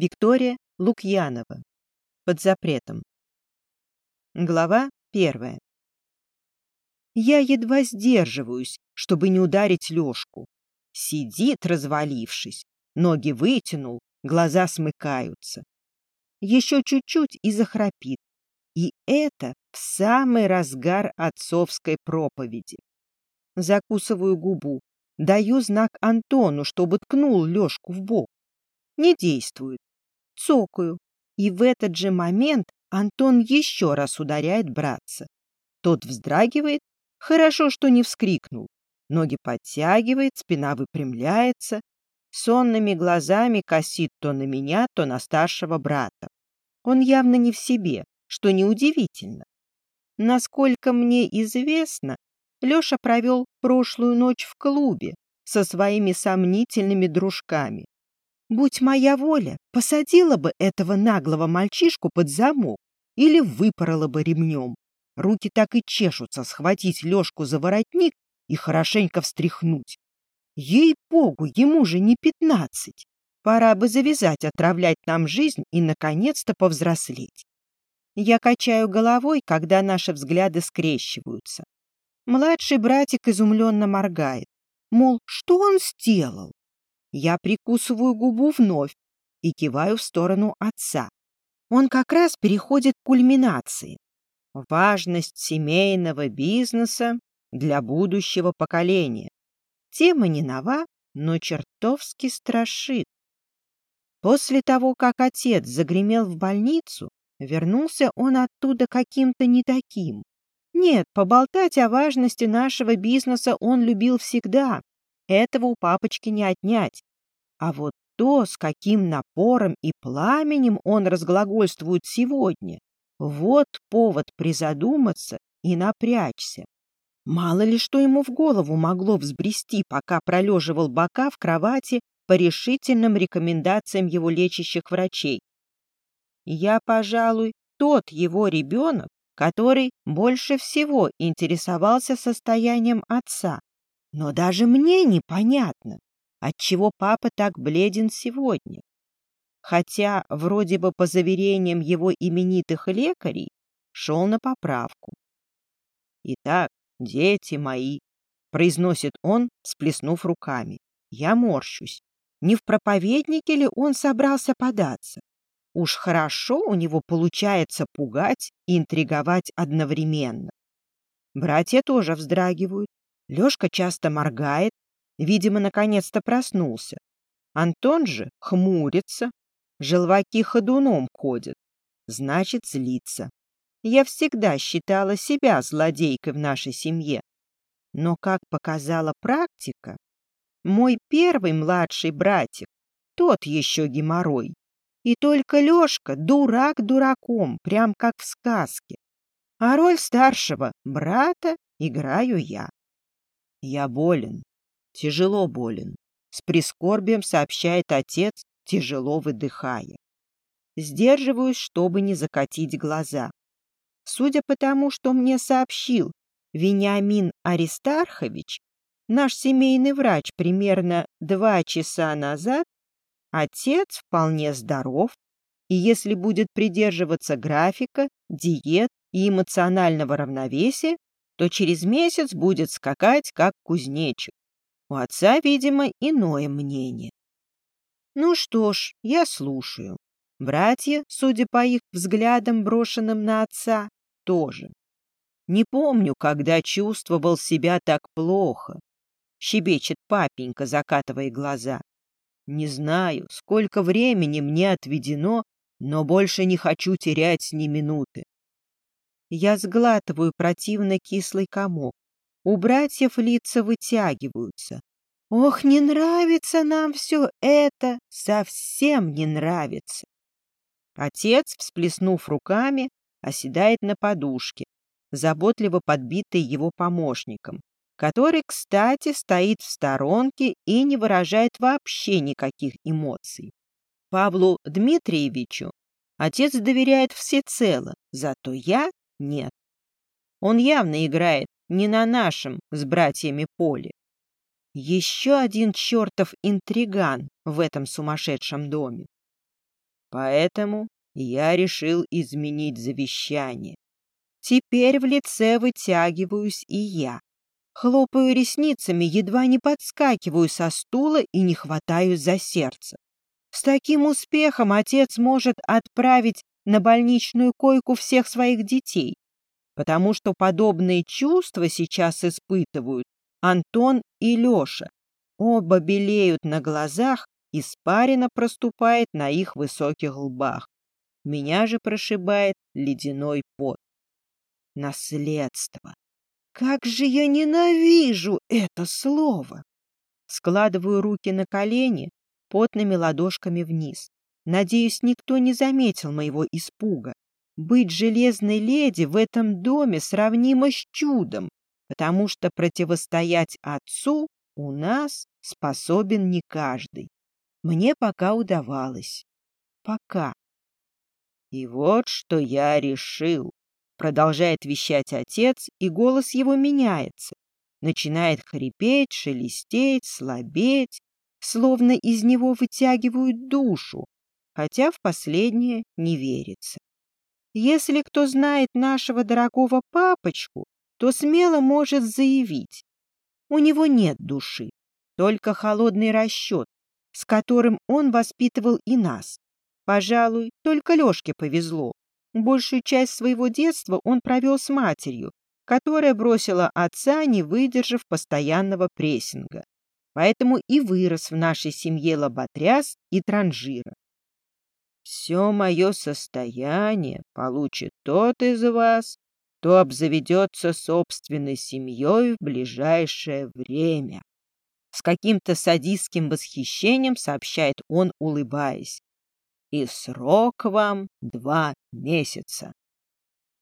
Виктория Лукьянова. Под запретом. Глава первая. Я едва сдерживаюсь, чтобы не ударить Лёшку. Сидит, развалившись, ноги вытянул, глаза смыкаются. Еще чуть-чуть и захрапит. И это в самый разгар отцовской проповеди. Закусываю губу, даю знак Антону, чтобы ткнул Лёшку в бок. Не действует. Цокаю. И в этот же момент Антон еще раз ударяет братца. Тот вздрагивает, хорошо, что не вскрикнул. Ноги подтягивает, спина выпрямляется, сонными глазами косит то на меня, то на старшего брата. Он явно не в себе, что неудивительно. Насколько мне известно, Леша провел прошлую ночь в клубе со своими сомнительными дружками. Будь моя воля, посадила бы этого наглого мальчишку под замок или выпорола бы ремнем. Руки так и чешутся схватить Лешку за воротник и хорошенько встряхнуть. Ей-богу, ему же не пятнадцать. Пора бы завязать отравлять нам жизнь и, наконец-то, повзрослеть. Я качаю головой, когда наши взгляды скрещиваются. Младший братик изумленно моргает. Мол, что он сделал? Я прикусываю губу вновь и киваю в сторону отца. Он как раз переходит к кульминации. Важность семейного бизнеса для будущего поколения. Тема не нова, но чертовски страшит. После того, как отец загремел в больницу, вернулся он оттуда каким-то не таким. Нет, поболтать о важности нашего бизнеса он любил всегда. Этого у папочки не отнять. А вот то, с каким напором и пламенем он разглагольствует сегодня, вот повод призадуматься и напрячься. Мало ли что ему в голову могло взбрести, пока пролеживал бока в кровати по решительным рекомендациям его лечащих врачей. Я, пожалуй, тот его ребенок, который больше всего интересовался состоянием отца. Но даже мне непонятно, отчего папа так бледен сегодня. Хотя, вроде бы по заверениям его именитых лекарей, шел на поправку. Итак, «Дети мои!» — произносит он, сплеснув руками. Я морщусь. Не в проповеднике ли он собрался податься? Уж хорошо у него получается пугать и интриговать одновременно. Братья тоже вздрагивают. Лёшка часто моргает, видимо, наконец-то проснулся. Антон же хмурится, желваки ходуном ходят, значит, злится. Я всегда считала себя злодейкой в нашей семье. Но, как показала практика, мой первый младший братик, тот еще геморрой. И только Лешка дурак дураком, прям как в сказке. А роль старшего брата играю я. Я болен, тяжело болен, с прискорбием сообщает отец, тяжело выдыхая. Сдерживаюсь, чтобы не закатить глаза. Судя по тому, что мне сообщил Вениамин Аристархович, наш семейный врач примерно два часа назад, отец вполне здоров, и если будет придерживаться графика, диет и эмоционального равновесия, то через месяц будет скакать, как кузнечик. У отца, видимо, иное мнение. Ну что ж, я слушаю. Братья, судя по их взглядам, брошенным на отца, тоже. Не помню, когда чувствовал себя так плохо. Щебечет папенька, закатывая глаза. Не знаю, сколько времени мне отведено, но больше не хочу терять ни минуты. Я сглатываю противно кислый комок. У братьев лица вытягиваются. Ох, не нравится нам все это, совсем не нравится. Отец, всплеснув руками, оседает на подушке, заботливо подбитой его помощником, который, кстати, стоит в сторонке и не выражает вообще никаких эмоций. Павлу Дмитриевичу отец доверяет всецело, зато я — нет. Он явно играет не на нашем с братьями поле. Еще один чертов интриган в этом сумасшедшем доме. Поэтому я решил изменить завещание. Теперь в лице вытягиваюсь и я. Хлопаю ресницами, едва не подскакиваю со стула и не хватаюсь за сердце. С таким успехом отец может отправить на больничную койку всех своих детей, потому что подобные чувства сейчас испытывают Антон и Леша. Оба белеют на глазах, испарина проступает на их высоких лбах. Меня же прошибает ледяной пот. Наследство. Как же я ненавижу это слово! Складываю руки на колени, потными ладошками вниз. Надеюсь, никто не заметил моего испуга. Быть железной леди в этом доме сравнимо с чудом, потому что противостоять отцу у нас способен не каждый. Мне пока удавалось. Пока. И вот что я решил. Продолжает вещать отец, и голос его меняется. Начинает хрипеть, шелестеть, слабеть, словно из него вытягивают душу, хотя в последнее не верится. Если кто знает нашего дорогого папочку, то смело может заявить. У него нет души, только холодный расчет, с которым он воспитывал и нас. Пожалуй, только Лешке повезло. Большую часть своего детства он провел с матерью, которая бросила отца, не выдержав постоянного прессинга. Поэтому и вырос в нашей семье лоботряс и транжира. Все мое состояние получит тот из вас, кто обзаведется собственной семьей в ближайшее время. С каким-то садистским восхищением сообщает он, улыбаясь. И срок вам два месяца.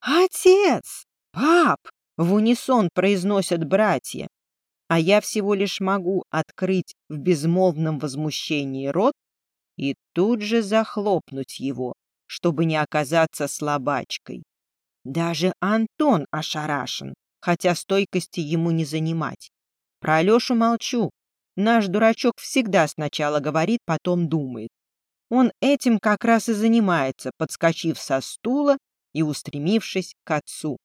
«Отец! Пап!» — в унисон произносят братья, а я всего лишь могу открыть в безмолвном возмущении рот и тут же захлопнуть его, чтобы не оказаться слабачкой. Даже Антон ошарашен, хотя стойкости ему не занимать. Про Алешу молчу. Наш дурачок всегда сначала говорит, потом думает. Он этим как раз и занимается, подскочив со стула и устремившись к отцу.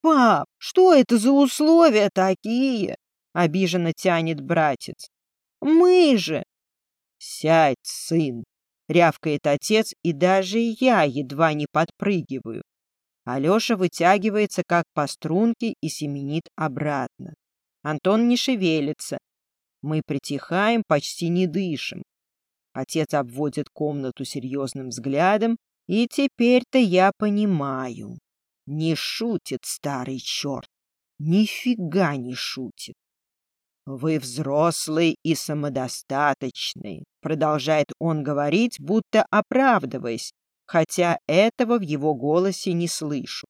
«Пап, что это за условия такие?» — обиженно тянет братец. «Мы же «Сядь, сын!» — рявкает отец, и даже я едва не подпрыгиваю. Алеша вытягивается, как по струнке, и семенит обратно. Антон не шевелится. Мы притихаем, почти не дышим. Отец обводит комнату серьезным взглядом, и теперь-то я понимаю. Не шутит старый черт. Нифига не шутит. «Вы взрослый и самодостаточный», — продолжает он говорить, будто оправдываясь, хотя этого в его голосе не слышу.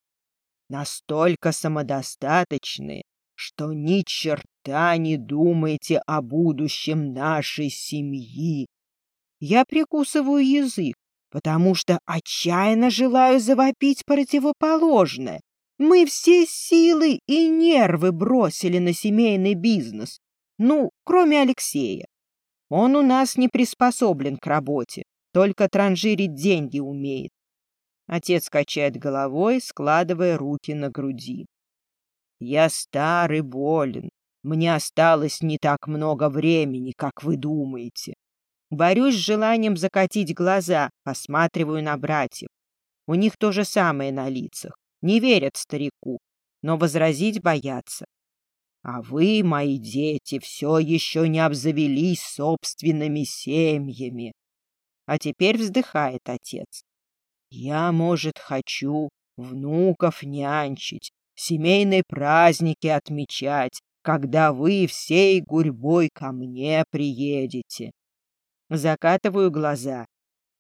«Настолько самодостаточны, что ни черта не думаете о будущем нашей семьи. Я прикусываю язык, потому что отчаянно желаю завопить противоположное. Мы все силы и нервы бросили на семейный бизнес, ну, кроме Алексея. Он у нас не приспособлен к работе, только транжирить деньги умеет. Отец качает головой, складывая руки на груди. Я старый болен. Мне осталось не так много времени, как вы думаете. Борюсь с желанием закатить глаза, посматриваю на братьев. У них то же самое на лицах. Не верят старику, но возразить боятся. А вы, мои дети, все еще не обзавелись собственными семьями. А теперь вздыхает отец. Я, может, хочу внуков нянчить, семейные праздники отмечать, когда вы всей гурьбой ко мне приедете. Закатываю глаза.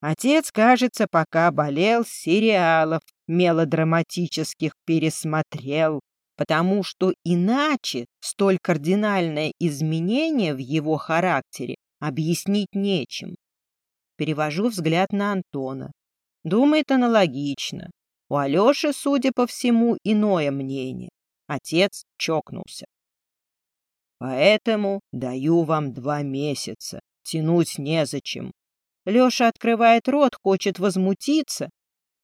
Отец, кажется, пока болел, сериалов мелодраматических пересмотрел, потому что иначе столь кардинальное изменение в его характере объяснить нечем. Перевожу взгляд на Антона. Думает аналогично. У Алеши, судя по всему, иное мнение. Отец чокнулся. Поэтому даю вам два месяца. Тянуть незачем. Леша открывает рот, хочет возмутиться,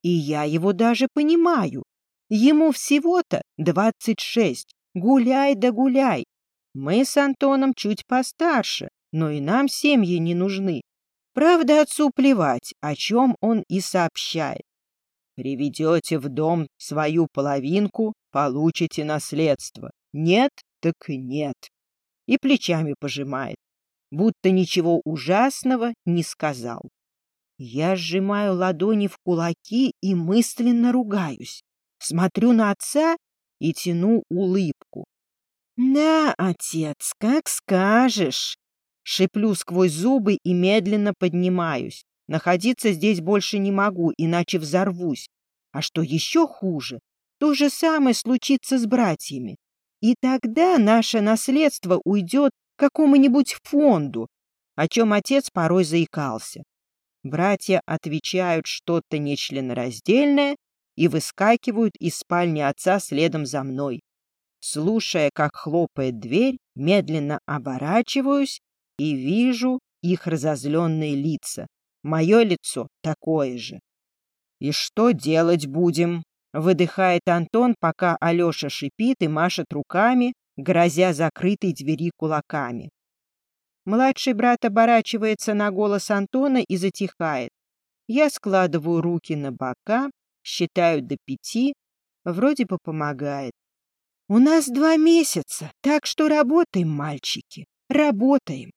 и я его даже понимаю. Ему всего-то двадцать шесть. Гуляй да гуляй. Мы с Антоном чуть постарше, но и нам семьи не нужны. Правда, отцу плевать, о чем он и сообщает. Приведете в дом свою половинку, получите наследство. Нет, так нет. И плечами пожимает, будто ничего ужасного не сказал. Я сжимаю ладони в кулаки и мысленно ругаюсь. Смотрю на отца и тяну улыбку. «Да, отец, как скажешь!» Шиплю сквозь зубы и медленно поднимаюсь. Находиться здесь больше не могу, иначе взорвусь. А что еще хуже, то же самое случится с братьями. И тогда наше наследство уйдет к какому-нибудь фонду, о чем отец порой заикался. Братья отвечают что-то нечленораздельное и выскакивают из спальни отца следом за мной. Слушая, как хлопает дверь, медленно оборачиваюсь и вижу их разозленные лица. Мое лицо такое же. «И что делать будем?» — выдыхает Антон, пока Алеша шипит и машет руками, грозя закрытой двери кулаками. Младший брат оборачивается на голос Антона и затихает. Я складываю руки на бока, считаю до пяти, вроде бы помогает. У нас два месяца, так что работаем, мальчики, работаем.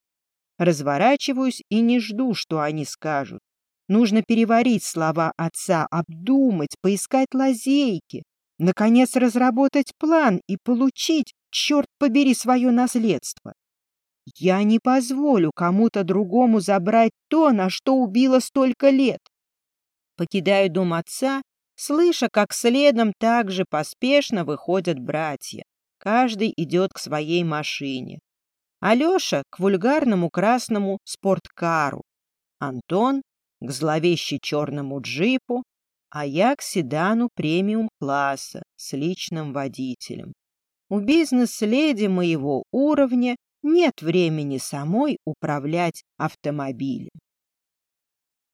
Разворачиваюсь и не жду, что они скажут. Нужно переварить слова отца, обдумать, поискать лазейки, наконец разработать план и получить, черт побери, свое наследство. Я не позволю кому-то другому забрать то, на что убило столько лет. Покидаю дом отца, слыша, как следом так же поспешно выходят братья. Каждый идет к своей машине. Алеша к вульгарному красному спорткару, Антон к зловеще черному джипу, а я к седану премиум-класса с личным водителем. У бизнес-леди моего уровня нет времени самой управлять автомобилем.